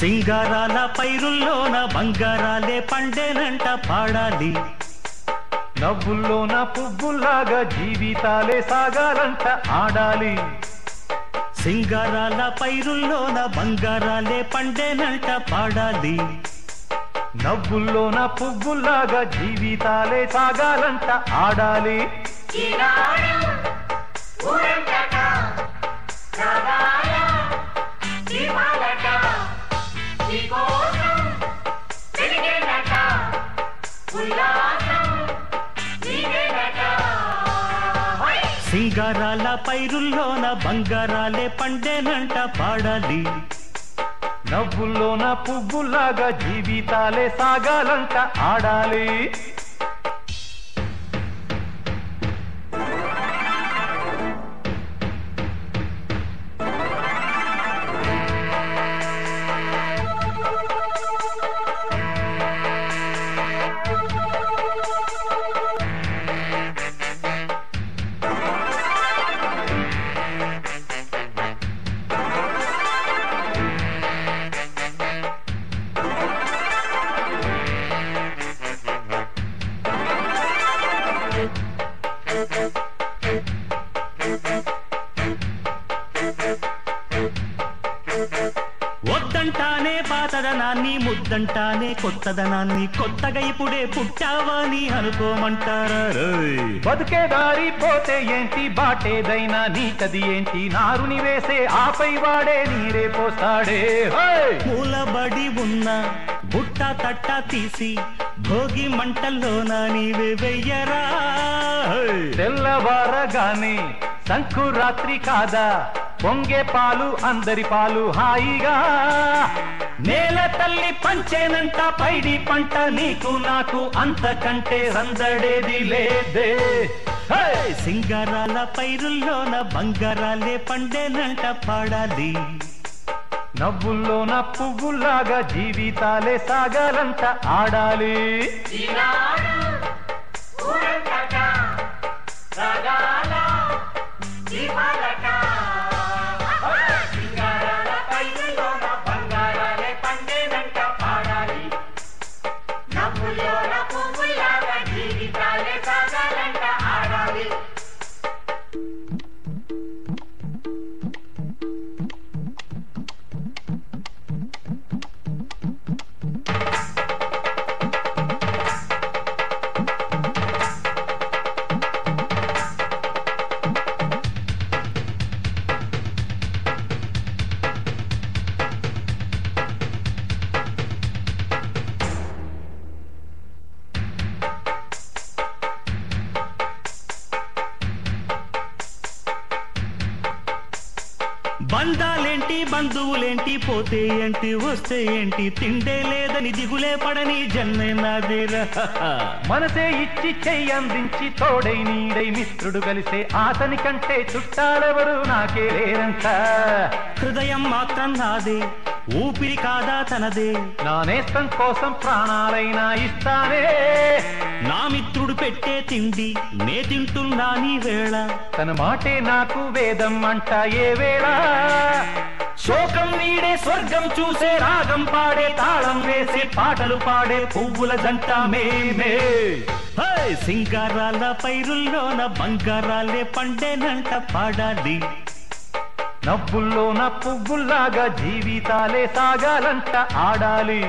సింగారాల పైరుల్లోన బంగారాలే పండేనంట పాడాలి. నవ్వుల్లోన పువ్వుల్లాగా జీవితాలే సాగాలంట ఆడాలి. సింగారాల పైరుల్లోన బంగారాలే పండేనంట పాడాలి. నవ్వుల్లోన పువ్వుల్లాగా జీవితాలే సాగాలంట ఆడాలి. ఈనాడు సింగారాల పైరుల్లోన బంగారాలే పండేనంట పాడాలి. నవ్వుల్లోన పువ్వులాగా జీవితాలే సాగాలంట ఆడాలి. వద్దంటానే పాతదనాన్ని ముద్దంటానే కొత్తదనాన్ని కొత్తగా ఇప్పుడే పుట్టావని అనుకోమంటారా రోయ్? బతుకే దారి పోతే ఏంటి బాటేదైనా నీకది ఏంటి నారుని వేసే ఆపై వాడే నీరే పోస్తాడే! మూలబడి ఉన్న బుట్ట తట్ట తీసి భోగి మంటల్లోన నీవే వెయ్యరా! తెల్లవారగానే సంకురాత్రి కాదా పొంగే పాలు అందరి పాలు హాయిగా. నేల తల్లి పంచేనంట పైడి పంట నీకు నాకు అంతకంటే రందడేది లేదే. హే! సింగారాల పైరుల్లోన బంగారాలే పండేనంట పాడాలి. నవ్వుల్లోన పువ్వులాగా జీవితాలే సాగాలంట ఆడాలి. బంధాలేంటి బంధువులేంటి పోతే ఏంటి వస్తే ఏంటి తిండే లేదని దిగులే పడని జన్మే నాదేరా మనసే ఇచ్చి చెయ్యందించి తోడై నీడై మిత్రుడు కలిసే అతని కంటే చుట్టాలెవరు నాకే లేరంట. హృదయం మాత్రం నాదే ఊపిరి కాదా తనదే. నా నేస్తం కోసం ప్రాణాలైనా ఇస్తానే నా మిత్రుడు పెట్టే తిండి నే తింటున్నా నీ వేళ. తన మాటే నాకు వేదం అంట ఏ వేళ? శోకం వీడే స్వర్గం చూసే రాగం పాడే తాళం వేసే పాటలు పాడే పువ్వుల జంట మేమే. హే! సింగారాల పైరుల్లోన బంగారాలే పండేనంట పాడాలి. నవ్వుల్లోన పువ్వుల్లాగా జీవితాలే సాగాలంట ఆడాలి.